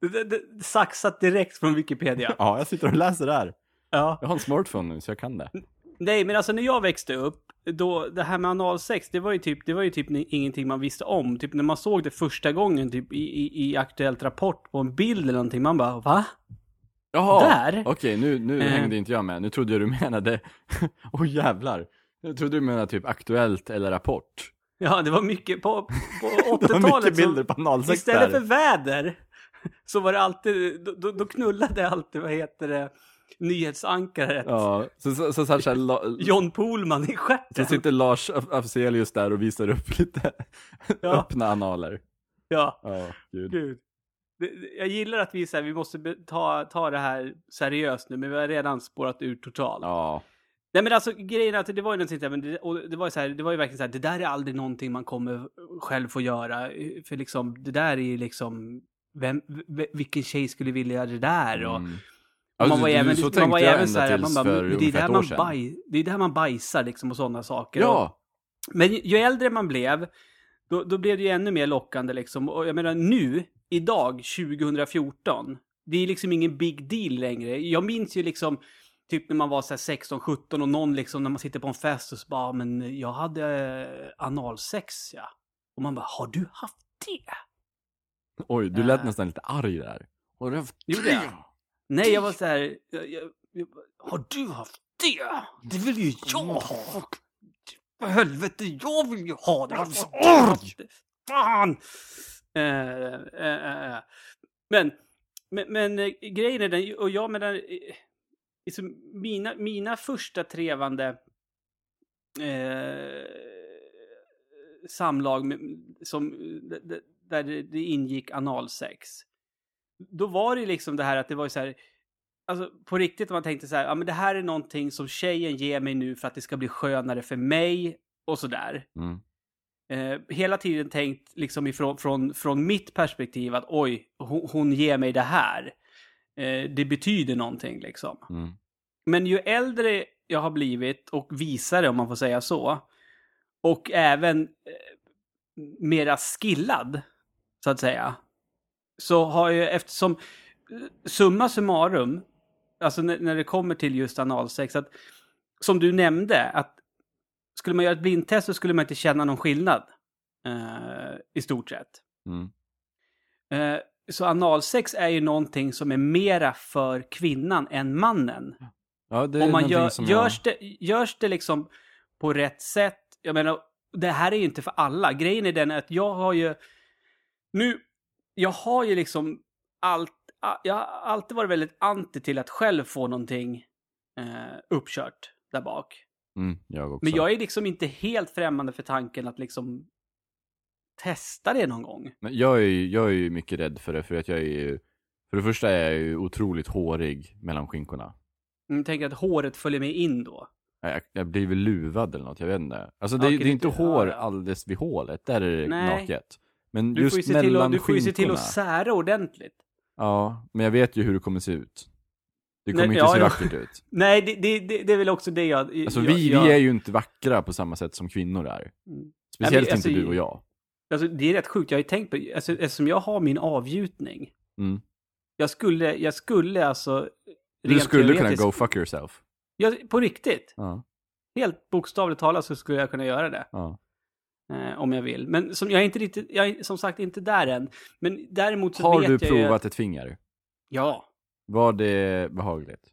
det, det, saxat direkt från Wikipedia. Ja, jag sitter och läser det här. Ja. Jag har en smartphone nu så jag kan det. Nej, men alltså när jag växte upp, då, det här med analsex, det var ju typ, det var ju typ ingenting man visste om. Typ när man såg det första gången typ i, i, i Aktuellt Rapport på en bild eller någonting, man bara va? Jaha! Där? Okej, nu, nu Eh. hängde inte jag med. Nu trodde jag du menade... *laughs* Åh oh, jävlar. Jag trodde du menade typ Aktuellt eller Rapport. Ja, det var mycket på, på *laughs* Det var 80-talet. mycket så- bilder på analsex Istället där. för väder så var det alltid, då, då, då knullade alltid, vad heter det, nyhetsankaret. Ja, så, så, så, *laughs* så, så, la- John Pohlman i så stjärten. sitter Lars Af- Afzelius där och visar upp lite Ja. öppna analer. Ja, Ja, gud. gud. Jag gillar att vi, så här, vi måste ta, ta det här seriöst nu, men vi har redan spårat ur totalt. Ja. Nej men alltså grejen är att det var ju någonting, där, men det, och det var ju så här, det var ju verkligen så här, det där är aldrig någonting man kommer själv få göra. För liksom, det där är ju liksom, vem, vilken tjej skulle vilja göra det där? Och, Mm. Och Alltså, man var du- även, så man var även så här, man bara, men det är där man, baj, det är där man bajsar liksom och sådana saker. Och, Ja! men ju, ju äldre man blev, då, då blev det ju ännu mer lockande liksom. Och jag menar nu, idag, 2014, det är liksom ingen big deal längre. Jag minns ju liksom, typ när man var så här 16, 17 och någon liksom, när man sitter på en fest och så bara, "Ah, men jag hade eh, analsex ja. Och man bara, har du haft det? Oj, du lät Äh. nästan lite arg där. Har du haft Gjorde jag? Nej, jag var så här, jag, jag, jag, har du haft det, det vill ju jag ha. För helvete, jag vill ju ha det. Så arg. Fan! Eh, eh, eh, men, men, men grejen är den, och jag menar, liksom, mina, mina första trevande eh, samlag med, som, där det, ingick analsex. Då var det liksom det här att det var ju så här, alltså på riktigt man tänkte så här, ja men det här är någonting som tjejen ger mig nu för att det ska bli skönare för mig och sådär. Mm. Eh, hela tiden tänkt liksom ifrån, från, från mitt perspektiv att oj, hon, hon ger mig det här. Eh, det betyder någonting liksom. Mm. Men ju äldre jag har blivit och visare om man får säga så. Och även eh, mera skillad, så att säga. Så har jag eftersom, eh, summa summarum, alltså när, när det kommer till just analsex, att som du nämnde, att skulle man göra ett blindtest så skulle man inte känna någon skillnad. Eh, I stort sett. Mm. Eh, så analsex är ju någonting som är mera för kvinnan än mannen. Ja, det är Om man gör, som görs, det, görs det liksom på rätt sätt. Jag menar, det här är ju inte för alla. Grejen är den att jag har ju... Nu, jag har ju liksom allt... Jag har alltid varit väldigt anti till att själv få någonting eh, uppkört där bak. Mm, jag. Men jag är liksom inte helt främmande för tanken att liksom testa det någon gång. Men jag, är, ju- jag är ju mycket rädd för det, för att jag är ju... För det första är jag ju otroligt hårig mellan skinkorna. Mm, tänk att håret följer med in då. Jag, jag blir väl luvad eller något, jag vet inte. Alltså det, Okej, det är inte hår alldeles vid hålet, där är det Nej. naket. Men Du just mellan att, du får ju se till att skinkorna. sära ordentligt. Ja, men jag vet ju hur det kommer se ut. Det kommer Nej, inte ja, se ja. vackert ut. *laughs* Nej, det, det, det, är väl också det jag... Alltså jag, vi, jag, vi är ju inte vackra på samma sätt som kvinnor är. Mm. Speciellt Nej, men alltså, inte du och jag. Alltså, det är rätt sjukt. Jag har ju tänkt på, alltså, eftersom jag har min avgjutning. Mm. Jag skulle, jag skulle alltså... Du skulle kunna go fuck yourself. Jag, på riktigt. Ja, Helt bokstavligt talat så skulle jag kunna göra det. ja. Eh, om jag vill. Men som, jag är inte riktigt, jag är som sagt inte där än. Men däremot så Har vet du jag provat ju... ett finger? Ja. Var det behagligt?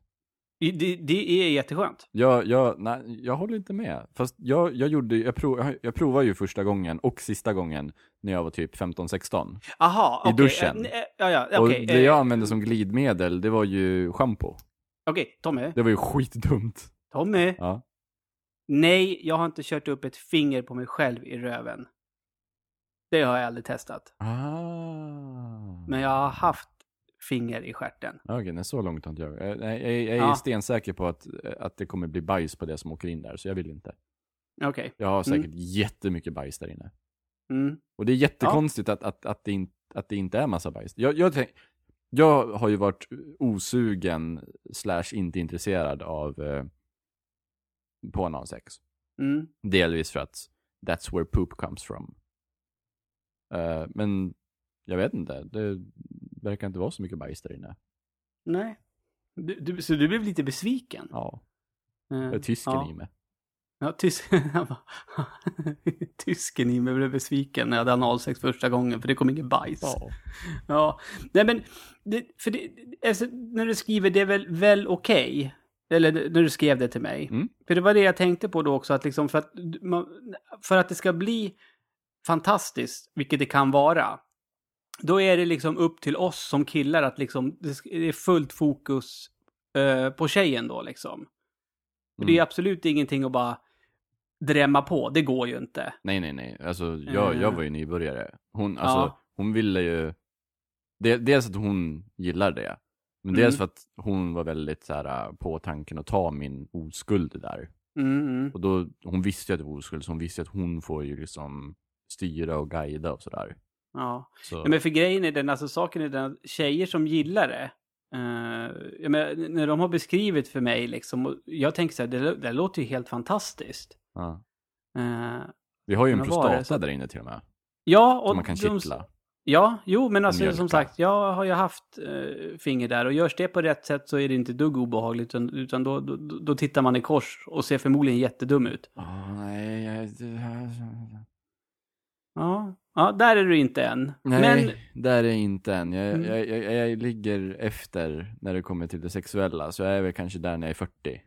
Det, det är jätteskönt. Jag, jag, nej, jag håller inte med. Fast jag, jag, gjorde, jag, prov, jag- provade ju första gången och sista gången när jag var typ 15-16. Aha, I okej. duschen. Eh, eh, ja, ja, Och okej. det eh, jag använde som glidmedel, det var ju shampoo. Okej, Tommy. Det var ju skitdumt. Tommy. Ja. Nej, jag har inte kört upp ett finger på mig själv i röven. Det har jag aldrig testat. Ah. Men jag har haft finger i stjärten. Okej, nej, så långt har inte jag. Jag, jag, jag, är Ja. stensäker på att, att det kommer bli bajs på det som åker in där, så jag vill inte. Okej. Jag har säkert jättemycket bajs där inne. Mm. Och det är jättekonstigt att, att, att, det in, att det inte är massa bajs. Jag, jag, tänk, jag har ju varit osugen slash inte intresserad av eh, på analsex. Mm. Delvis för att that's where poop comes from. Eh, men jag vet inte, det verkar inte vara så mycket bajs där inne. Nej. Du, du, så du blev lite besviken? Ja, är tysken ja. i mig. Ja, tys *laughs* tysken i mig blev besviken när jag hade analsex första gången för det kom ingen bajs. Ja. Ja, nej men, det, för det, alltså, när du skriver det är väl, väl okej? Eller när du skrev det till mig. Mm. För det var det jag tänkte på då också, att liksom för att, man, för att det ska bli fantastiskt, vilket det kan vara, då är det liksom upp till oss som killar att liksom, det är fullt fokus eh, på tjejen då liksom. För Det är Mm. absolut ingenting att bara drämma på, det går ju inte. Nej, nej, nej. Alltså, jag, Eh. jag var ju nybörjare. Hon, alltså, Ja. hon ville ju... Dels att hon gillar det. Men Mm. dels för att hon var väldigt så här, äh, på tanken att ta min oskuld där. Mm, mm. Och då, hon visste ju att det var oskuld, så hon visste att hon får ju liksom styra och guida och sådär. Ja. Ja, men för grejen är den, alltså saken är den att tjejer som gillar det, eh, menar, när de har beskrivit för mig liksom, jag tänker så här, det, det låter ju helt fantastiskt. ja. Eh, Vi har ju en prostata där inne till och med. ja, och Som man kan de- kittla. Ja, jo, men alltså Mjölka. som sagt, jag har ju haft eh, finger där och görs det på rätt sätt så är det inte dugg obehagligt utan, utan då, då, då tittar man i kors och ser förmodligen jättedum ut. Åh, nej, jag. Ja, ja där är du inte än. Nej, Men, där är inte än. Jag, Mm. jag, jag, jag ligger efter när det kommer till det sexuella, så jag är väl kanske där när jag är 40.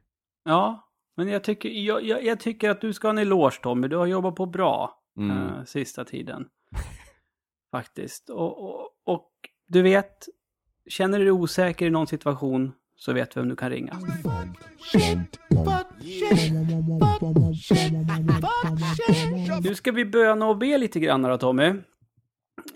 Ja, men jag tycker, jag, jag, jag tycker att du ska ha en eloge Tommy. Du har jobbat på bra Mm. eh, sista tiden. *laughs* Faktiskt. Och, och, och du vet, känner du dig osäker i någon situation så vet du vem du kan ringa. Nu ska vi böna och be lite grann då Tommy.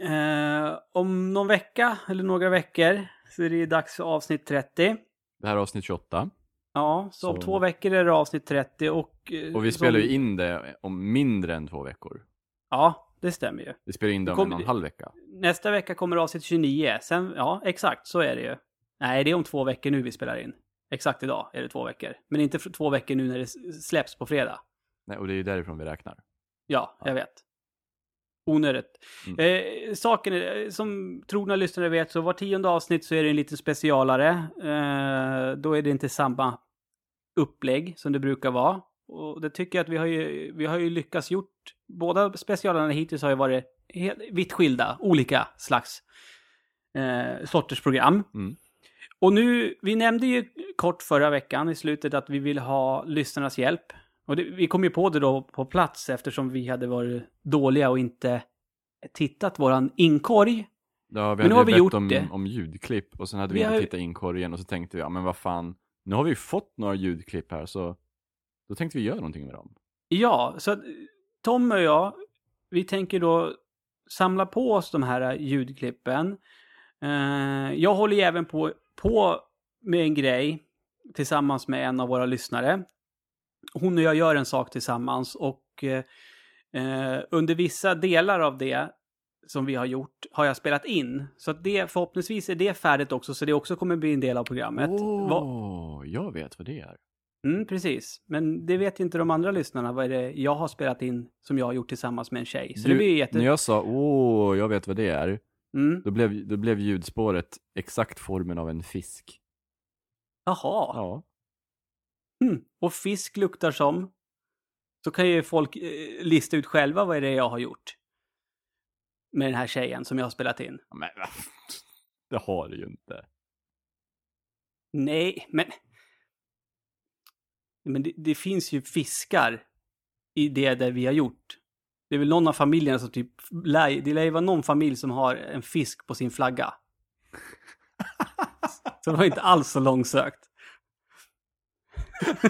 Eh, om någon vecka eller några veckor så är det dags för avsnitt 30. Det här är avsnitt 28. Ja, så, om Så- två veckor är det avsnitt 30 och... eh, Och vi spelar ju in det om mindre än två veckor. Ja, det stämmer ju. Vi spelar in det om Kom- en och en halv vecka. Nästa vecka kommer avsnitt 29. Sen, ja, exakt, så är det ju. Nej, det är om två veckor nu vi spelar in. Exakt idag är det två veckor. Men inte två veckor nu när det släpps på fredag. Nej, och det är ju därifrån vi räknar. Ja, jag vet. Onödigt. Mm. Eh, saken är, som trogna lyssnare vet, så var tionde avsnitt så är det en liten specialare. Eh, då är det inte samma upplägg som det brukar vara. Och det tycker jag att vi har ju, vi har ju lyckats gjort. Båda specialarna hittills har ju varit helt, vitt skilda, olika slags eh, sorters program. Mm. Och nu, vi nämnde ju kort förra veckan i slutet att vi vill ha lyssnarnas hjälp. Och det, vi kom ju på det då på plats eftersom vi hade varit dåliga och inte tittat våran inkorg. Ja, vi Men nu hade har ju vi bett gjort om, det. om ljudklipp och sen hade vi, Vi inte har- tittat in korgen och så tänkte vi, ja men vad fan, nu har vi ju fått några ljudklipp här så då tänkte vi göra någonting med dem. Ja, så att Tom och jag, vi tänker då samla på oss de här ljudklippen. Eh, jag håller ju även på, på med en grej tillsammans med en av våra lyssnare. Hon och jag gör en sak tillsammans och eh, eh, under vissa delar av det som vi har gjort har jag spelat in. Så att det, förhoppningsvis är det färdigt också, så det också kommer bli en del av programmet. Åh, Va- jag vet vad det är. Mm, precis. Men det vet inte de andra lyssnarna vad är det jag har spelat in som jag har gjort tillsammans med en tjej. Så det Du, blir jätte... När jag sa, åh, jag vet vad det är, Mm. då blev, då blev ljudspåret exakt formen av en fisk. Jaha. Ja. Mm. Och fisk luktar som? Så kan ju folk eh, lista ut själva vad är det jag har gjort. Med den här tjejen som jag har spelat in. Men *laughs* det har du ju inte. Nej, men... Men det, det finns ju fiskar i det där vi har gjort. Det är väl någon av familjerna som typ... lär- Det lär ju vara någon familj som har en fisk på sin flagga. Så det var inte alls så långsökt. *laughs*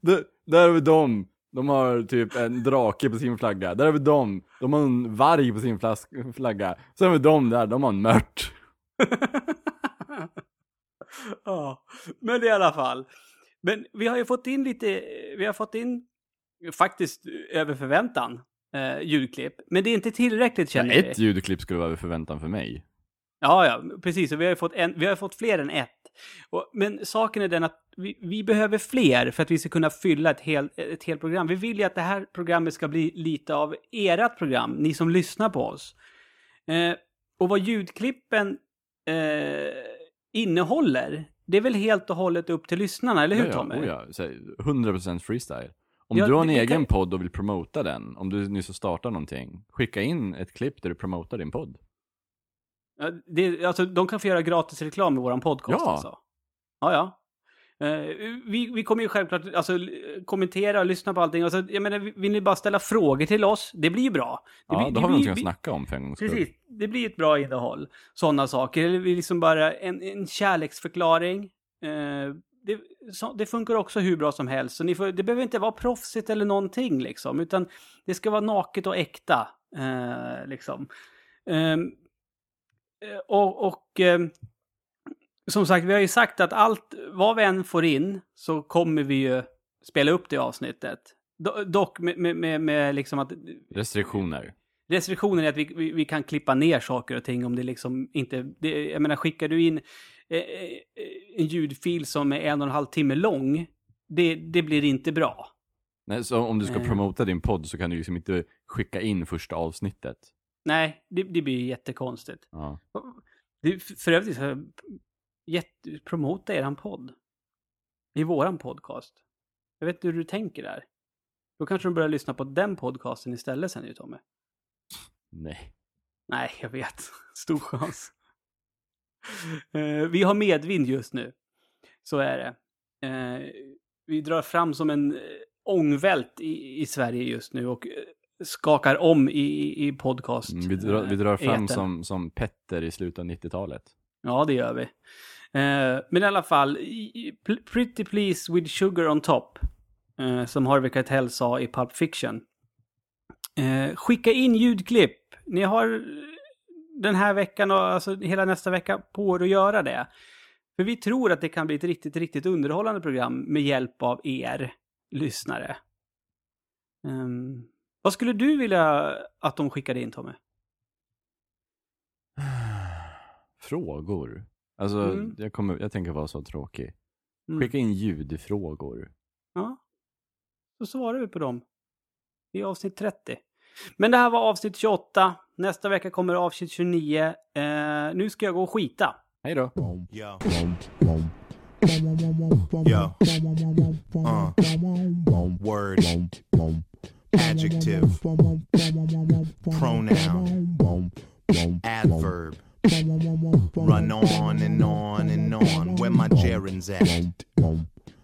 där, där har vi dem. De har typ en drake på sin flagga. Där har vi dem. De har en varg på sin flagga. Sen har vi dem där, de har en mört. *laughs* ja, men i alla fall. Men vi har ju fått in lite, vi har fått in faktiskt över förväntan eh, ljudklipp. Men det är inte tillräckligt känner Ett vi. ljudklipp skulle vara över förväntan för mig. Ja, ja, precis. Och vi har ju fått, en, vi har fått fler än ett. Och, men saken är den att vi, vi behöver fler för att vi ska kunna fylla ett, hel, ett helt program. Vi vill ju att det här programmet ska bli lite av ert program, ni som lyssnar på oss. Eh, och vad ljudklippen eh, innehåller, det är väl helt och hållet upp till lyssnarna, eller hur ja, ja, Tommy? oh ja. Så här, 100% freestyle. Om Ja, du har en egen kan- podd och vill promota den, om du nyss har startat någonting, skicka in ett klipp där du promotar din podd. Ja, det, alltså, de kan få göra gratis reklam i våran podcast Ja. alltså. Ja, ja. Eh, vi, vi kommer ju självklart alltså, kommentera och lyssna på allting. Alltså, jag menar, vill ni bara ställa frågor till oss? Det blir ju bra. Det Ja, blir, då har vi någonting att snacka om för en gångs skull. Precis, det blir ett bra innehåll. Sådana saker. Eller liksom bara en, en kärleksförklaring. Eh, det, så, det funkar också hur bra som helst. Så ni får, det behöver inte vara proffsigt eller någonting liksom. Utan det ska vara naket och äkta. Eh, liksom. Ehm, eh, och och ehm, som sagt, vi har ju sagt att allt, vad vi än får in så kommer vi ju spela upp det avsnittet. Do, dock med, med, med, med liksom att Restriktioner. Restriktionen är att vi, vi, vi kan klippa ner saker och ting om det liksom inte... Det, jag menar, skickar du in eh, eh, en ljudfil som är en och en halv timme lång, det, det blir inte bra. Nej, så om du ska Eh. promota din podd så kan du liksom inte skicka in första avsnittet. Nej, det, det blir jättekonstigt. Ja. Det, för övrigt, så, jätte, promota eran podd. I våran podcast. Jag vet inte hur du tänker där. Då kanske de börjar lyssna på den podcasten istället sen ju, Tommy. Nej. Nej, jag vet. *laughs* Stor chans. *laughs* Eh, vi har medvind just nu. Så är det. Eh, vi drar fram som en eh, ångvält i, i Sverige just nu och skakar om i, i podcast. Mm, vi, drar, vi drar fram som, som Petter i slutet av 90-talet. Ja, det gör vi. Eh, men i alla fall, Pretty Please with Sugar on Top, eh, som Harvey Keitel sa i Pulp Fiction. Eh, skicka in ljudklipp. Ni har den här veckan och alltså hela nästa vecka på er att göra det. För vi tror att det kan bli ett riktigt, riktigt underhållande program med hjälp av er lyssnare. Ehm, vad skulle du vilja att de skickade in, Tommy? *sighs* Frågor. Alltså, Mm. jag, kommer, jag tänker vara så tråkig. Mm. Skicka in ljudfrågor. Ja. Så svarar vi på dem. I avsnitt 30. Men det här var avsnitt 28. Nästa vecka kommer avsnitt 29. Eh, nu ska jag gå och skita. Hej då! Yo. Yo. Uh. Word. Adjective. Pronoun. Adverb. Run on and on and on. Where my gerunds at?